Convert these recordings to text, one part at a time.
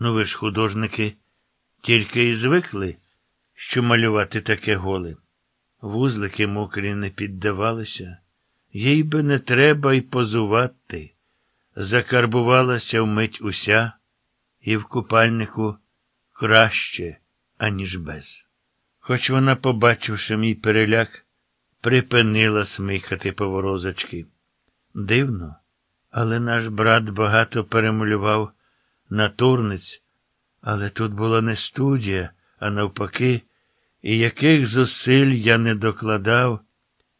Ну ви ж художники тільки і звикли, що малювати таке голе. Вузлики мокрі не піддавалися, їй би не треба й позувати. Закарбувалася вмить уся, і в купальнику краще, аніж без. Хоч вона, побачивши мій переляк, припинила смикати поворозочки. Дивно, але наш брат багато перемалював натурниць, але тут була не студія, а навпаки, і яких зусиль я не докладав,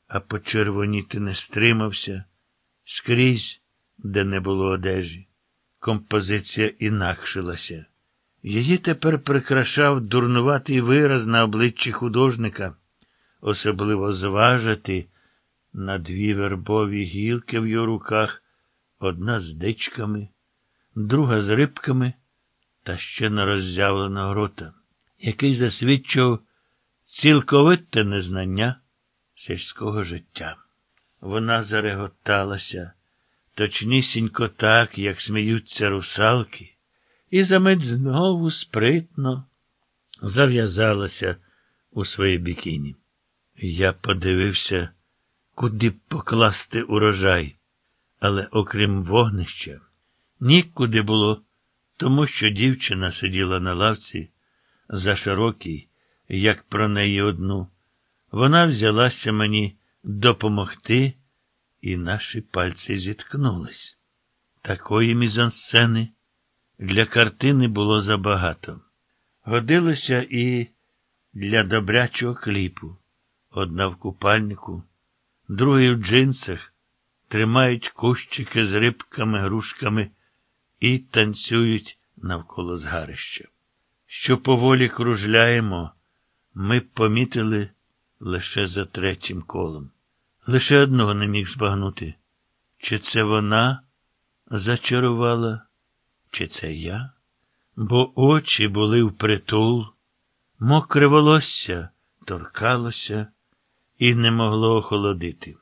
а почервоніти не стримався скрізь, де не було одежі. Композиція інакшилася. Її тепер прикрашав дурнуватий вираз на обличчі художника, особливо зважити на дві вербові гілки в його руках, одна з дичками, друга з рибками та ще на роззявленого рота, який засвідчив цілковите незнання сільського життя. Вона зареготалася, точнісінько так, як сміються русалки, і замить знову спритно зав'язалася у своїй бікіні. Я подивився, куди покласти урожай, але окрім вогнища, нікуди було, тому що дівчина сиділа на лавці за широкій, як про неї одну. Вона взялася мені допомогти, і наші пальці зіткнулись. Такої мізансцени для картини було забагато. Годилося і для добрячого кліпу. Одна в купальнику, другий в джинсах, тримають кущики з рибками, грушками і танцюють навколо згарища. Що поволі кружляємо, ми помітили лише за третім колом. Лише одного не міг збагнути. Чи це вона зачарувала, чи це я? Бо очі були впритул, мокре волосся торкалося і не могло охолодити.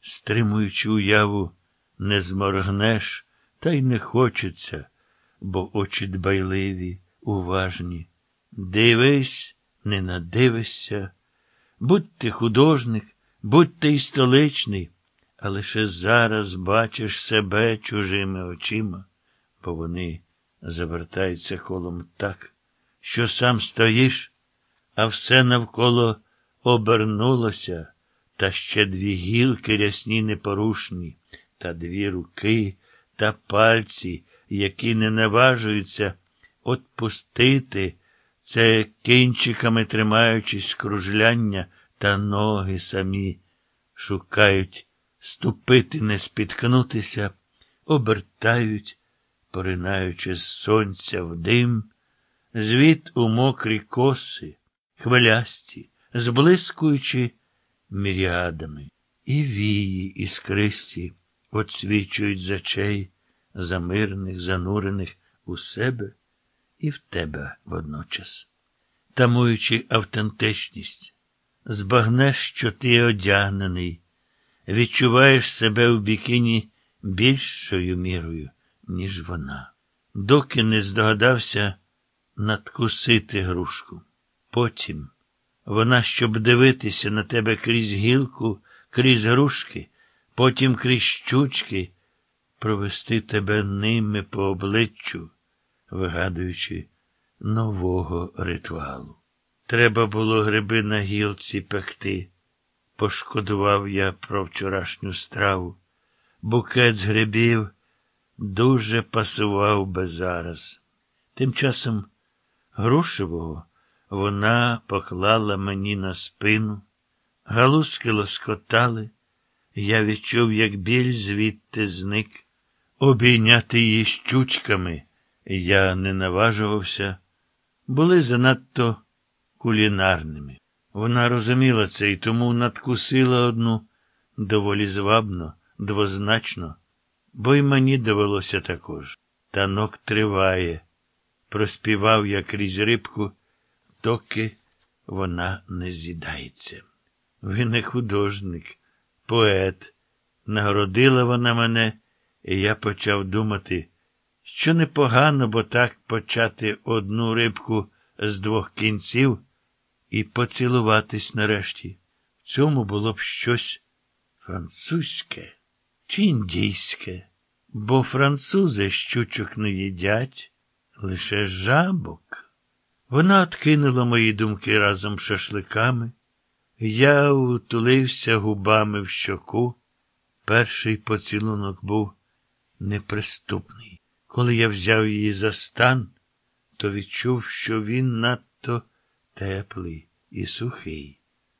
Стримуючи уяву, не зморгнеш, та й не хочеться, бо очі дбайливі, уважні. Дивись, не надивишся. Будь ти художник, будь ти й столичний, а лише зараз бачиш себе чужими очима, бо вони завертаються колом так, що сам стоїш, а все навколо обернулося, та ще дві гілки рясні непорушні, та дві руки та пальці, які не наважуються отпустити, це кінчиками тримаючись кружляння, та ноги самі шукають ступити, не спіткнутися, обертають, поринаючи з сонця в дим, звід у мокрі коси, хвилясті, зблискуючи міріадами, і вії іскристі отсвічують з очей, замирних, занурених у себе і в тебе водночас, тамуючи автентичність, збагнеш, що ти одягнений, відчуваєш себе в бікіні більшою мірою, ніж вона, доки не здогадався надкусити грушку. Потім вона, щоб дивитися на тебе крізь гілку, крізь грушки, потім крізь щучки, провести тебе ними по обличчю, вигадуючи нового ритуалу. Треба було гриби на гілці пекти. Пошкодував я про вчорашню страву. Букет з грибів дуже пасував би зараз. Тим часом грушевого вона поклала мені на спину, галузки лоскотали, я відчув, як біль звідти зник. Обійняти її щучками я не наважувався, були занадто кулінарними. Вона розуміла це і тому надкусила одну доволі звабно, двозначно, бо й мені довелося також. Танок триває. Проспівав я крізь рибку, доки вона не з'їдається. Ви не художник, поет. Нагородила вона мене, і я почав думати, що непогано, бо так почати одну рибку з двох кінців і поцілуватись нарешті. В цьому було б щось французьке чи індійське, бо французи щучок не їдять, лише жабок. Вона откинула мої думки разом з шашликами. Я утулився губами в щоку. Перший поцілунок був неприступний. Коли я взяв її за стан, то відчув, що він надто теплий і сухий.